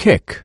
kick.